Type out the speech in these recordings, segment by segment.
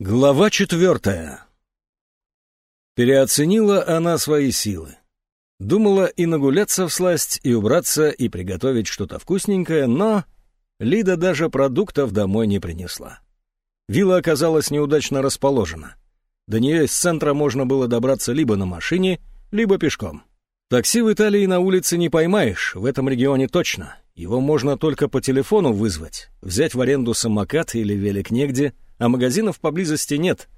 Глава четвертая. Переоценила она свои силы. Думала и нагуляться в сласть, и убраться, и приготовить что-то вкусненькое, но Лида даже продуктов домой не принесла. Вилла оказалась неудачно расположена. До нее из центра можно было добраться либо на машине, либо пешком. Такси в Италии на улице не поймаешь, в этом регионе точно. Его можно только по телефону вызвать, взять в аренду самокат или велик негде — а магазинов поблизости нет.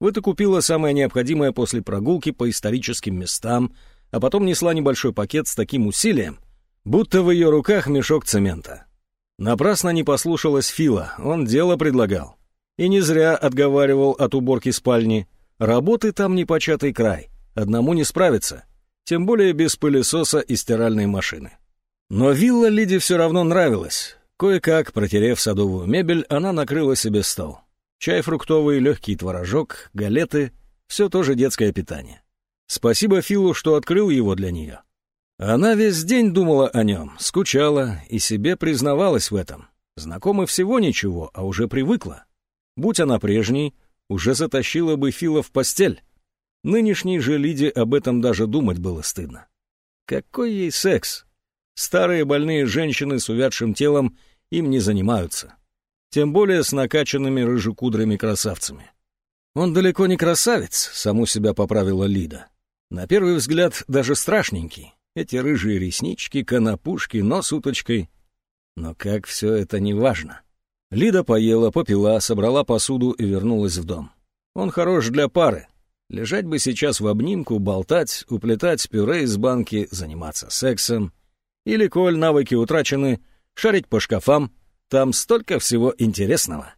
Вот и купила самое необходимое после прогулки по историческим местам, а потом несла небольшой пакет с таким усилием, будто в ее руках мешок цемента. Напрасно не послушалась Фила, он дело предлагал. И не зря отговаривал от уборки спальни. Работы там непочатый край, одному не справиться, тем более без пылесоса и стиральной машины. Но вилла Лиде все равно нравилась. Кое-как, протерев садовую мебель, она накрыла себе стол. Чай фруктовый, легкий творожок, галеты — все тоже детское питание. Спасибо Филу, что открыл его для нее. Она весь день думала о нем, скучала и себе признавалась в этом. Знакомы всего ничего, а уже привыкла. Будь она прежней, уже затащила бы Фила в постель. Нынешней же Лиде об этом даже думать было стыдно. Какой ей секс? Старые больные женщины с увядшим телом им не занимаются тем более с накачанными рыжекудрыми красавцами. Он далеко не красавец, саму себя поправила Лида. На первый взгляд даже страшненький. Эти рыжие реснички, конопушки, нос уточкой. Но как все это не важно. Лида поела, попила, собрала посуду и вернулась в дом. Он хорош для пары. Лежать бы сейчас в обнимку, болтать, уплетать пюре из банки, заниматься сексом. Или, коль навыки утрачены, шарить по шкафам, там столько всего интересного.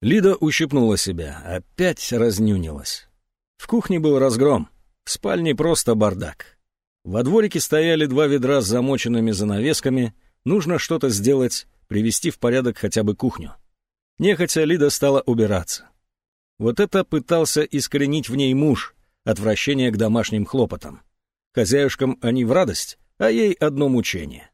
Лида ущипнула себя, опять разнюнилась. В кухне был разгром, в спальне просто бардак. Во дворике стояли два ведра с замоченными занавесками, нужно что-то сделать, привести в порядок хотя бы кухню. Нехотя Лида стала убираться. Вот это пытался искоренить в ней муж, отвращение к домашним хлопотам. Хозяюшкам они в радость, а ей одно мучение.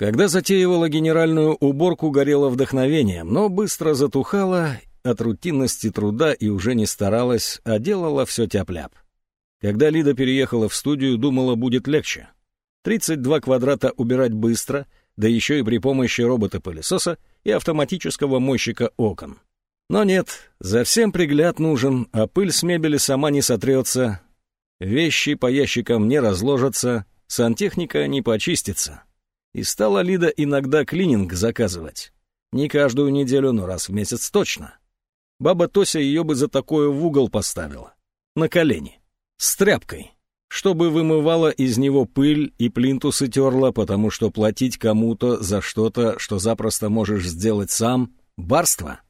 Когда затеивала генеральную уборку, горело вдохновением, но быстро затухало от рутинности труда и уже не старалась, а делала все тяп-ляп. Когда Лида переехала в студию, думала, будет легче. 32 квадрата убирать быстро, да еще и при помощи робота-пылесоса и автоматического мойщика окон. Но нет, за всем пригляд нужен, а пыль с мебели сама не сотрется, вещи по ящикам не разложатся, сантехника не почистится. И стала Лида иногда клининг заказывать. Не каждую неделю, но раз в месяц точно. Баба Тося ее бы за такое в угол поставила. На колени. С тряпкой. Чтобы вымывала из него пыль и плинтусы терла, потому что платить кому-то за что-то, что запросто можешь сделать сам, барство.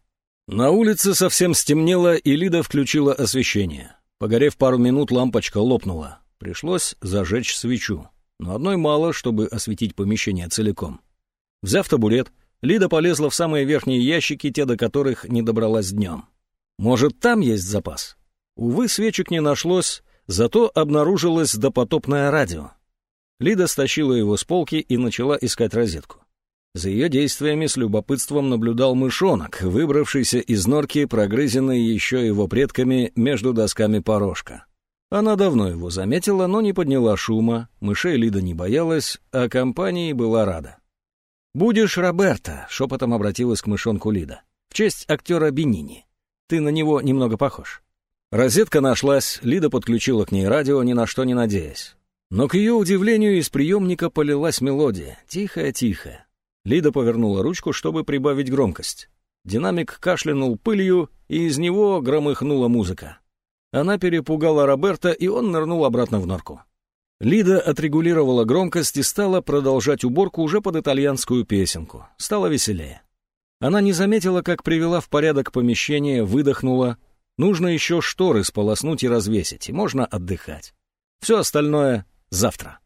На улице совсем стемнело, и Лида включила освещение. Погорев пару минут, лампочка лопнула. Пришлось зажечь свечу но одной мало, чтобы осветить помещение целиком. Взяв табурет, Лида полезла в самые верхние ящики, те до которых не добралась днем. Может, там есть запас? Увы, свечек не нашлось, зато обнаружилось допотопное радио. Лида стащила его с полки и начала искать розетку. За ее действиями с любопытством наблюдал мышонок, выбравшийся из норки, прогрызенный еще его предками между досками порожка. Она давно его заметила, но не подняла шума, мышей Лида не боялась, а компании была рада. «Будешь Роберта», — шепотом обратилась к мышонку Лида, — «в честь актера Бенини. Ты на него немного похож». Розетка нашлась, Лида подключила к ней радио, ни на что не надеясь. Но к ее удивлению из приемника полилась мелодия, тихая-тихая. Лида повернула ручку, чтобы прибавить громкость. Динамик кашлянул пылью, и из него громыхнула музыка. Она перепугала Роберта, и он нырнул обратно в норку. Лида отрегулировала громкость и стала продолжать уборку уже под итальянскую песенку. Стало веселее. Она не заметила, как привела в порядок помещение, выдохнула. Нужно еще шторы сполоснуть и развесить, и можно отдыхать. Все остальное завтра.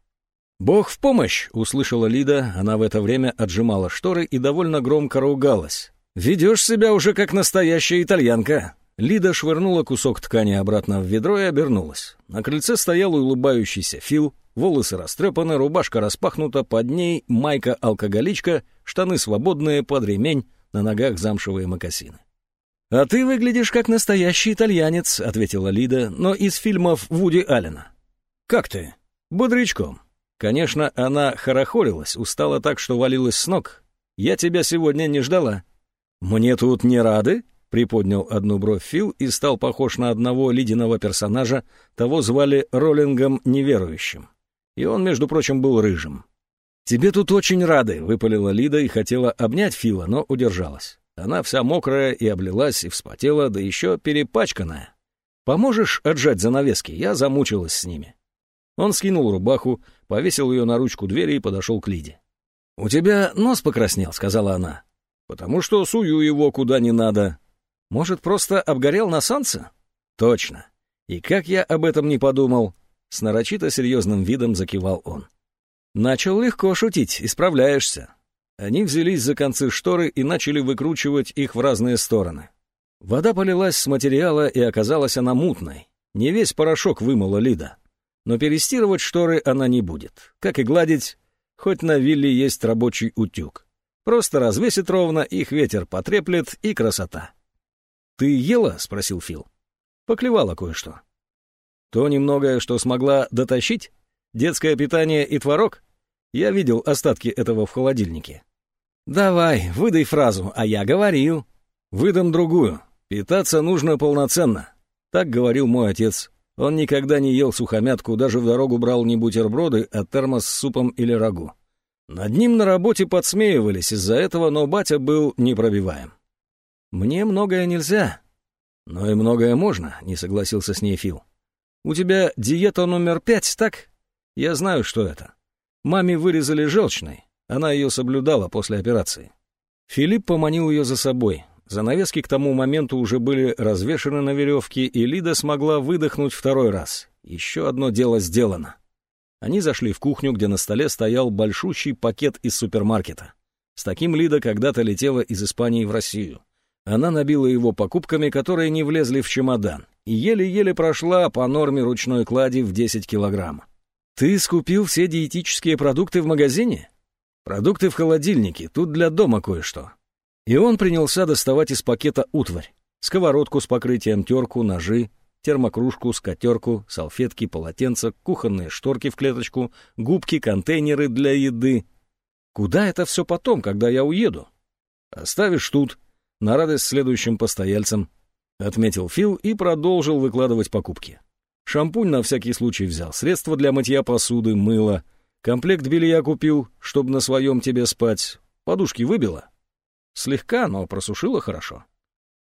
«Бог в помощь!» — услышала Лида. Она в это время отжимала шторы и довольно громко ругалась. «Ведешь себя уже как настоящая итальянка!» Лида швырнула кусок ткани обратно в ведро и обернулась. На крыльце стоял улыбающийся Фил, волосы растрепаны, рубашка распахнута, под ней майка-алкоголичка, штаны свободные, под ремень, на ногах замшевые мокасины. «А ты выглядишь как настоящий итальянец», — ответила Лида, «но из фильмов Вуди Аллена». «Как ты?» «Бодрячком». Конечно, она хорохорилась, устала так, что валилась с ног. «Я тебя сегодня не ждала». «Мне тут не рады?» — приподнял одну бровь Фил и стал похож на одного ледяного персонажа, того звали Роллингом Неверующим. И он, между прочим, был рыжим. «Тебе тут очень рады», — выпалила Лида и хотела обнять Фила, но удержалась. Она вся мокрая и облилась, и вспотела, да еще перепачканная. «Поможешь отжать занавески? Я замучилась с ними». Он скинул рубаху, повесил ее на ручку двери и подошел к Лиде. «У тебя нос покраснел», — сказала она. «Потому что сую его куда не надо. Может, просто обгорел на солнце?» «Точно. И как я об этом не подумал?» С нарочито серьезным видом закивал он. Начал легко шутить, исправляешься. Они взялись за концы шторы и начали выкручивать их в разные стороны. Вода полилась с материала, и оказалась она мутной. Не весь порошок вымыла Лида. Но перестирывать шторы она не будет. Как и гладить, хоть на вилле есть рабочий утюг. Просто развесит ровно, их ветер потреплет, и красота. «Ты ела?» — спросил Фил. Поклевала кое-что. То немногое, что смогла дотащить? Детское питание и творог? Я видел остатки этого в холодильнике. Давай, выдай фразу, а я говорил. Выдам другую. Питаться нужно полноценно. Так говорил мой отец. Он никогда не ел сухомятку, даже в дорогу брал не бутерброды, а термос с супом или рагу. Над ним на работе подсмеивались из-за этого, но батя был непробиваем. «Мне многое нельзя». «Но и многое можно», — не согласился с ней Фил. «У тебя диета номер пять, так? Я знаю, что это. Маме вырезали желчной. Она ее соблюдала после операции. Филипп поманил ее за собой. Занавески к тому моменту уже были развешаны на веревке, и Лида смогла выдохнуть второй раз. Еще одно дело сделано. Они зашли в кухню, где на столе стоял большущий пакет из супермаркета. С таким Лида когда-то летела из Испании в Россию. Она набила его покупками, которые не влезли в чемодан, и еле-еле прошла по норме ручной клади в 10 килограмм. «Ты скупил все диетические продукты в магазине?» «Продукты в холодильнике, тут для дома кое-что». И он принялся доставать из пакета утварь. Сковородку с покрытием терку, ножи, термокружку, скатерку, салфетки, полотенца, кухонные шторки в клеточку, губки, контейнеры для еды. Куда это все потом, когда я уеду? Оставишь тут, на радость следующим постояльцам, — отметил Фил и продолжил выкладывать покупки. Шампунь на всякий случай взял, средства для мытья посуды, мыло. Комплект белья купил, чтобы на своем тебе спать. Подушки выбила. Слегка, но просушила хорошо.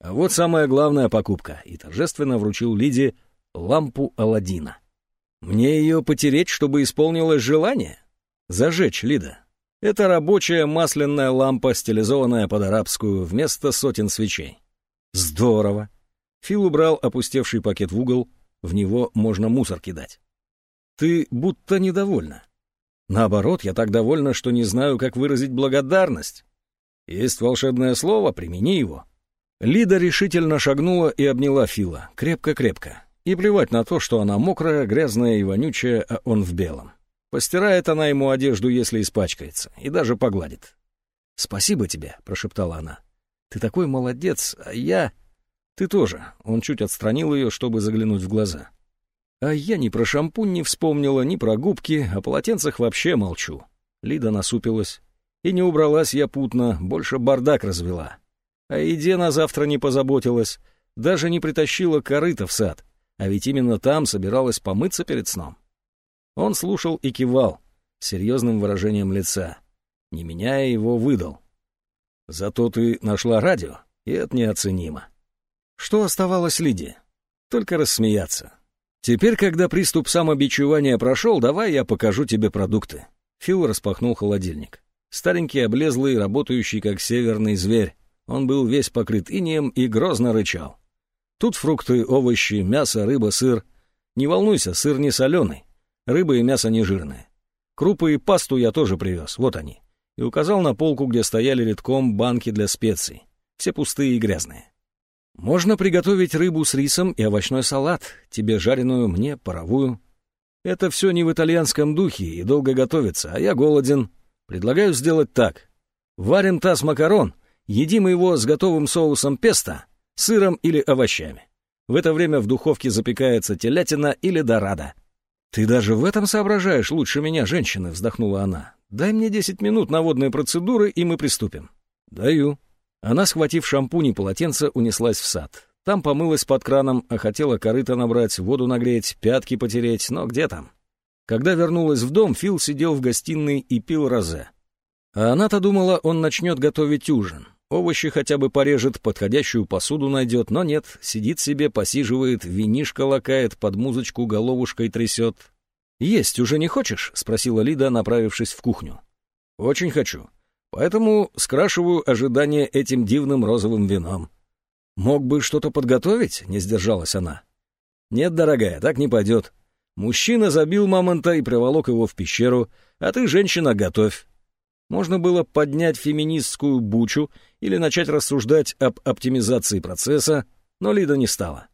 А вот самая главная покупка. И торжественно вручил Лиде лампу Аладдина. Мне ее потереть, чтобы исполнилось желание? Зажечь, Лида. Это рабочая масляная лампа, стилизованная под арабскую, вместо сотен свечей. Здорово. Фил убрал опустевший пакет в угол, в него можно мусор кидать. Ты будто недовольна. Наоборот, я так довольна, что не знаю, как выразить благодарность. Есть волшебное слово, примени его. Лида решительно шагнула и обняла Фила, крепко-крепко. И плевать на то, что она мокрая, грязная и вонючая, а он в белом. Постирает она ему одежду, если испачкается, и даже погладит. «Спасибо тебе», — прошептала она. «Ты такой молодец, а я...» «Ты тоже». Он чуть отстранил ее, чтобы заглянуть в глаза. «А я ни про шампунь не вспомнила, ни про губки, о полотенцах вообще молчу». Лида насупилась. «И не убралась я путно, больше бардак развела. О еде на завтра не позаботилась, даже не притащила корыто в сад, а ведь именно там собиралась помыться перед сном». Он слушал и кивал, серьезным выражением лица. Не меняя его, выдал. «Зато ты нашла радио, и это неоценимо». Что оставалось Лиде? Только рассмеяться. «Теперь, когда приступ самобичевания прошел, давай я покажу тебе продукты». Фил распахнул холодильник. Старенький, облезлый, работающий как северный зверь. Он был весь покрыт инеем и грозно рычал. Тут фрукты, овощи, мясо, рыба, сыр. Не волнуйся, сыр не соленый. Рыба и мясо не жирные. Крупы и пасту я тоже привез, вот они. И указал на полку, где стояли редком банки для специй. Все пустые и грязные. Можно приготовить рыбу с рисом и овощной салат, тебе жареную, мне паровую. Это все не в итальянском духе и долго готовится, а я голоден. Предлагаю сделать так. Варим таз макарон, едим его с готовым соусом песто, сыром или овощами. В это время в духовке запекается телятина или дорада. «Ты даже в этом соображаешь лучше меня, женщины», — вздохнула она. «Дай мне десять минут на водные процедуры, и мы приступим». «Даю». Она, схватив шампунь и полотенце, унеслась в сад. Там помылась под краном, а хотела корыто набрать, воду нагреть, пятки потереть, но где там? Когда вернулась в дом, Фил сидел в гостиной и пил розе. А она-то думала, он начнет готовить ужин. Овощи хотя бы порежет, подходящую посуду найдет, но нет, сидит себе, посиживает, винишко лакает, под музычку головушкой трясет. «Есть уже не хочешь?» — спросила Лида, направившись в кухню. «Очень хочу. Поэтому скрашиваю ожидание этим дивным розовым вином». «Мог бы что-то подготовить?» — не сдержалась она. «Нет, дорогая, так не пойдет. Мужчина забил мамонта и приволок его в пещеру, а ты, женщина, готовь. Можно было поднять феминистскую бучу или начать рассуждать об оптимизации процесса, но Лида не стала.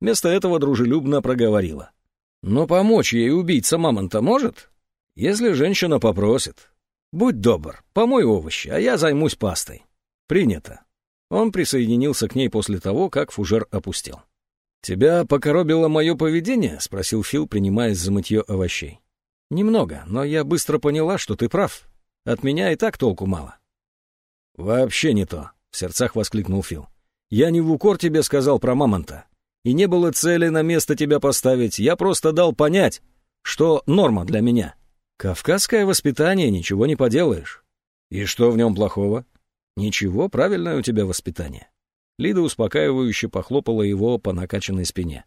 Вместо этого дружелюбно проговорила. «Но помочь ей убийца мамонта может? Если женщина попросит. Будь добр, помой овощи, а я займусь пастой». «Принято». Он присоединился к ней после того, как фужер опустил. «Тебя покоробило мое поведение?» — спросил Фил, принимаясь за мытье овощей. «Немного, но я быстро поняла, что ты прав. От меня и так толку мало». «Вообще не то», — в сердцах воскликнул Фил. «Я не в укор тебе сказал про мамонта. И не было цели на место тебя поставить. Я просто дал понять, что норма для меня. Кавказское воспитание, ничего не поделаешь. И что в нем плохого? Ничего, правильное у тебя воспитание». Лида успокаивающе похлопала его по накачанной спине.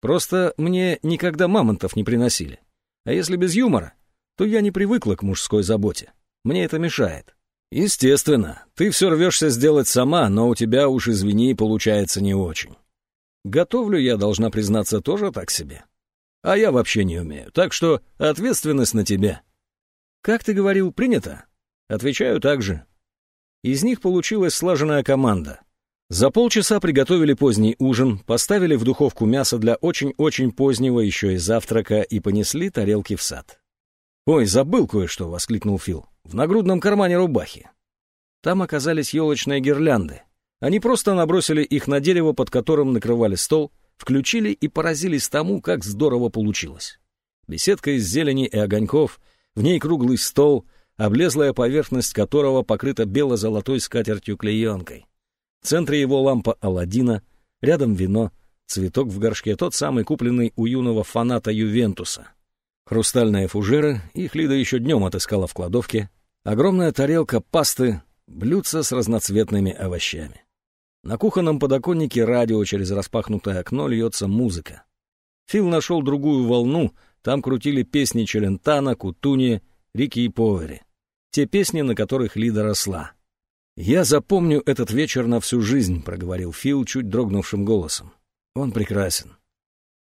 «Просто мне никогда мамонтов не приносили. А если без юмора, то я не привыкла к мужской заботе. Мне это мешает. Естественно, ты все рвешься сделать сама, но у тебя уж, извини, получается не очень. Готовлю я, должна признаться, тоже так себе. А я вообще не умею, так что ответственность на тебе. Как ты говорил, принято? Отвечаю так же. Из них получилась слаженная команда. За полчаса приготовили поздний ужин, поставили в духовку мясо для очень-очень позднего еще и завтрака и понесли тарелки в сад. «Ой, забыл кое-что!» — воскликнул Фил. «В нагрудном кармане рубахи». Там оказались елочные гирлянды. Они просто набросили их на дерево, под которым накрывали стол, включили и поразились тому, как здорово получилось. Беседка из зелени и огоньков, в ней круглый стол, облезлая поверхность которого покрыта бело-золотой скатертью-клеенкой. В центре его лампа Аладдина, рядом вино, цветок в горшке, тот самый купленный у юного фаната Ювентуса — Хрустальные фужеры, их Лида еще днем отыскала в кладовке, огромная тарелка пасты, блюдца с разноцветными овощами. На кухонном подоконнике радио через распахнутое окно льется музыка. Фил нашел другую волну, там крутили песни Челентана, Кутуни, Рики и Повери. Те песни, на которых Лида росла. «Я запомню этот вечер на всю жизнь», — проговорил Фил чуть дрогнувшим голосом. «Он прекрасен».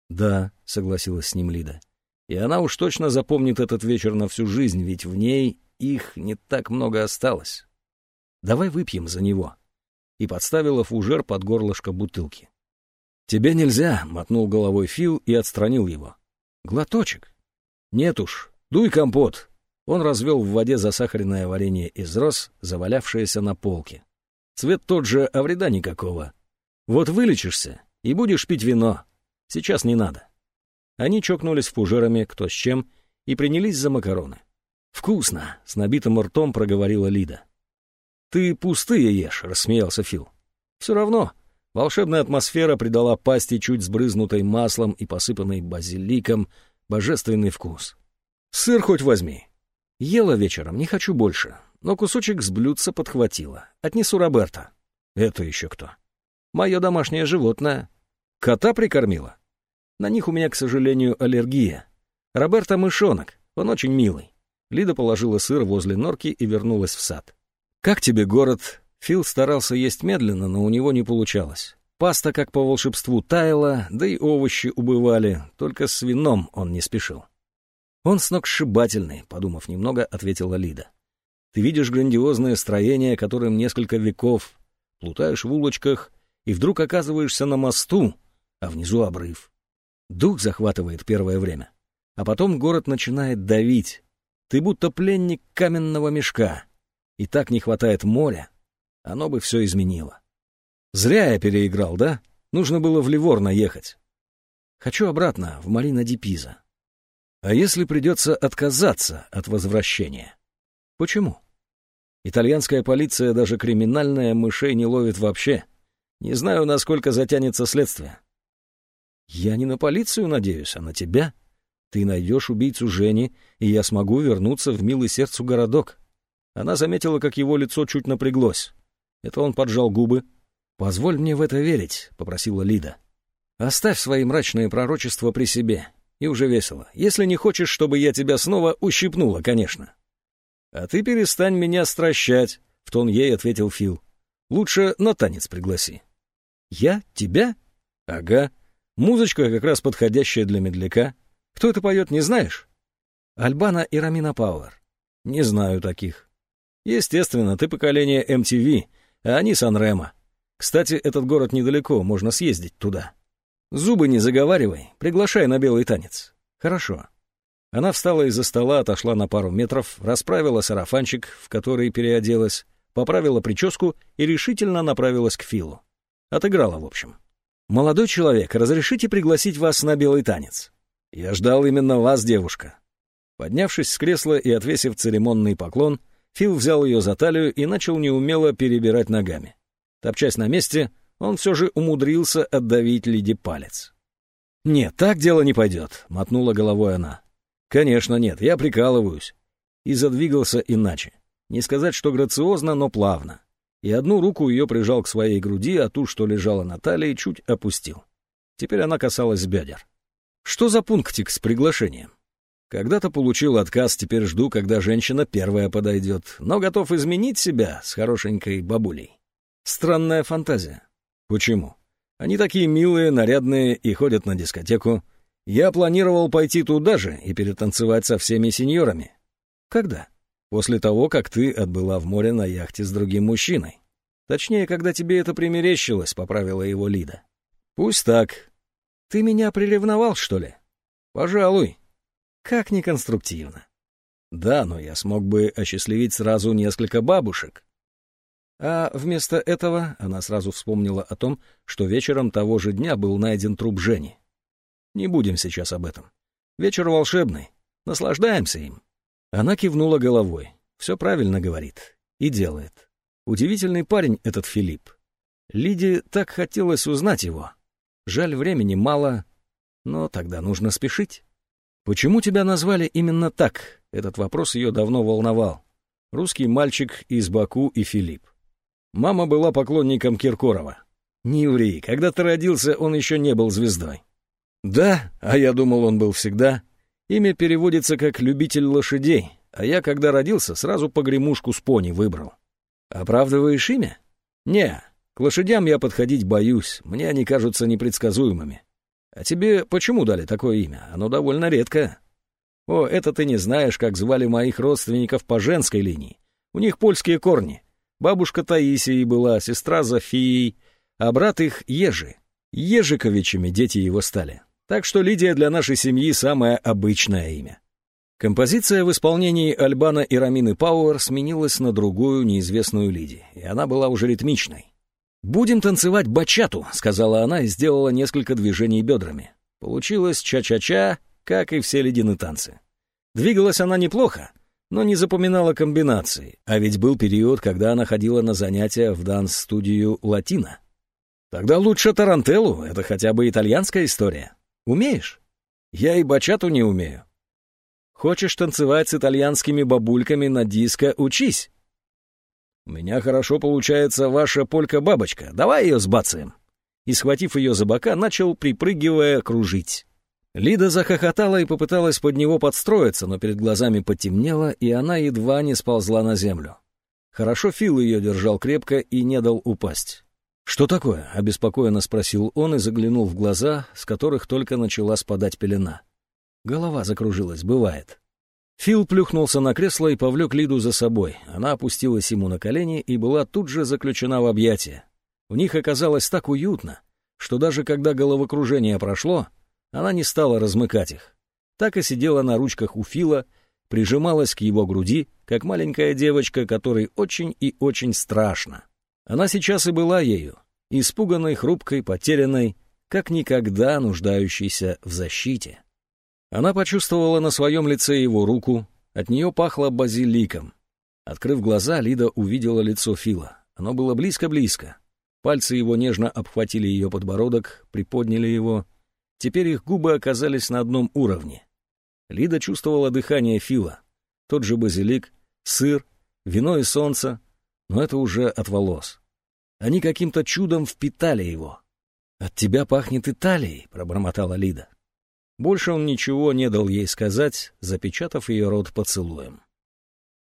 «Да», — согласилась с ним Лида. И она уж точно запомнит этот вечер на всю жизнь, ведь в ней их не так много осталось. Давай выпьем за него. И подставила фужер под горлышко бутылки. «Тебе нельзя», — мотнул головой Фил и отстранил его. «Глоточек». «Нет уж, дуй компот». Он развел в воде засахаренное варенье из роз, завалявшееся на полке. Цвет тот же, а вреда никакого. Вот вылечишься и будешь пить вино. Сейчас не надо. Они чокнулись фужерами, кто с чем, и принялись за макароны. «Вкусно!» — с набитым ртом проговорила Лида. «Ты пустые ешь», — рассмеялся Фил. «Все равно. Волшебная атмосфера придала пасти чуть сбрызнутой маслом и посыпанной базиликом божественный вкус. Сыр хоть возьми. Ела вечером, не хочу больше, но кусочек с блюдца подхватила. Отнесу Роберта. Это еще кто? Мое домашнее животное. Кота прикормила? На них у меня, к сожалению, аллергия. Роберто мышонок, он очень милый. Лида положила сыр возле норки и вернулась в сад. «Как тебе город?» Фил старался есть медленно, но у него не получалось. Паста, как по волшебству, таяла, да и овощи убывали, только с вином он не спешил. «Он сногсшибательный», — подумав немного, ответила Лида. «Ты видишь грандиозное строение, которым несколько веков, плутаешь в улочках и вдруг оказываешься на мосту, а внизу обрыв. Дух захватывает первое время. А потом город начинает давить. Ты будто пленник каменного мешка. И так не хватает моря. Оно бы все изменило. Зря я переиграл, да? Нужно было в Ливорно ехать. Хочу обратно, в Малина ди Пиза. А если придется отказаться от возвращения? Почему? Итальянская полиция, даже криминальная, мышей не ловит вообще. Не знаю, насколько затянется следствие. Я не на полицию надеюсь, а на тебя. Ты найдешь убийцу Жени, и я смогу вернуться в милый сердцу городок. Она заметила, как его лицо чуть напряглось. Это он поджал губы. «Позволь мне в это верить», — попросила Лида. «Оставь свои мрачные пророчества при себе. И уже весело. Если не хочешь, чтобы я тебя снова ущипнула, конечно». «А ты перестань меня стращать», — в тон ей ответил Фил. «Лучше на танец пригласи». «Я? Тебя?» «Ага. Музычка как раз подходящая для медляка. Кто это поет, не знаешь?» «Альбана и Рамина Пауэр». «Не знаю таких». «Естественно, ты поколение MTV, а они Санремо. Кстати, этот город недалеко, можно съездить туда». «Зубы не заговаривай, приглашай на белый танец». «Хорошо». Она встала из-за стола, отошла на пару метров, расправила сарафанчик, в который переоделась, поправила прическу и решительно направилась к Филу. Отыграла, в общем. «Молодой человек, разрешите пригласить вас на белый танец?» «Я ждал именно вас, девушка». Поднявшись с кресла и отвесив церемонный поклон, Фил взял ее за талию и начал неумело перебирать ногами. Топчась на месте, он все же умудрился отдавить Лиде палец. «Нет, так дело не пойдет», — мотнула головой она. «Конечно нет, я прикалываюсь». И задвигался иначе. Не сказать, что грациозно, но плавно и одну руку ее прижал к своей груди, а ту, что лежала на талии, чуть опустил. Теперь она касалась бедер. Что за пунктик с приглашением? Когда-то получил отказ, теперь жду, когда женщина первая подойдет, но готов изменить себя с хорошенькой бабулей. Странная фантазия. Почему? Они такие милые, нарядные и ходят на дискотеку. Я планировал пойти туда же и перетанцевать со всеми сеньорами. Когда? После того, как ты отбыла в море на яхте с другим мужчиной. Точнее, когда тебе это примерещилось, — поправила его Лида. Пусть так. Ты меня приревновал, что ли? Пожалуй. Как неконструктивно. Да, но я смог бы осчастливить сразу несколько бабушек. А вместо этого она сразу вспомнила о том, что вечером того же дня был найден труп Жени. Не будем сейчас об этом. Вечер волшебный. Наслаждаемся им. Она кивнула головой. Все правильно говорит. И делает. Удивительный парень этот Филипп. Лиде так хотелось узнать его. Жаль, времени мало, но тогда нужно спешить. «Почему тебя назвали именно так?» Этот вопрос ее давно волновал. Русский мальчик из Баку и Филипп. Мама была поклонником Киркорова. Не ври, когда ты родился, он еще не был звездой. Да, а я думал, он был всегда. Имя переводится как «любитель лошадей», а я, когда родился, сразу погремушку с пони выбрал. Оправдываешь имя? Не, к лошадям я подходить боюсь, мне они кажутся непредсказуемыми. А тебе почему дали такое имя? Оно довольно редкое. О, это ты не знаешь, как звали моих родственников по женской линии. У них польские корни. Бабушка Таисией была, сестра Зофией, а брат их Ежи. Ежиковичами дети его стали. Так что Лидия для нашей семьи самое обычное имя. Композиция в исполнении Альбана и Рамины Пауэр сменилась на другую неизвестную Лиди, и она была уже ритмичной. «Будем танцевать бачату», — сказала она и сделала несколько движений бедрами. Получилось ча-ча-ча, как и все ледяные танцы. Двигалась она неплохо, но не запоминала комбинации, а ведь был период, когда она ходила на занятия в данс-студию «Латино». Тогда лучше Тарантеллу, это хотя бы итальянская история. Умеешь? Я и бачату не умею. Хочешь танцевать с итальянскими бабульками на диско, учись. У меня хорошо получается ваша полька-бабочка, давай ее сбацаем. И, схватив ее за бока, начал, припрыгивая, кружить. Лида захохотала и попыталась под него подстроиться, но перед глазами потемнело, и она едва не сползла на землю. Хорошо Фил ее держал крепко и не дал упасть. «Что такое?» — обеспокоенно спросил он и заглянул в глаза, с которых только начала спадать пелена. Голова закружилась, бывает. Фил плюхнулся на кресло и повлек Лиду за собой. Она опустилась ему на колени и была тут же заключена в объятия. В них оказалось так уютно, что даже когда головокружение прошло, она не стала размыкать их. Так и сидела на ручках у Фила, прижималась к его груди, как маленькая девочка, которой очень и очень страшно. Она сейчас и была ею, испуганной, хрупкой, потерянной, как никогда нуждающейся в защите. Она почувствовала на своем лице его руку, от нее пахло базиликом. Открыв глаза, Лида увидела лицо Фила. Оно было близко-близко. Пальцы его нежно обхватили ее подбородок, приподняли его. Теперь их губы оказались на одном уровне. Лида чувствовала дыхание Фила. Тот же базилик, сыр, вино и солнце, но это уже от волос. Они каким-то чудом впитали его. «От тебя пахнет Италией», — пробормотала Лида. Больше он ничего не дал ей сказать, запечатав ее рот поцелуем.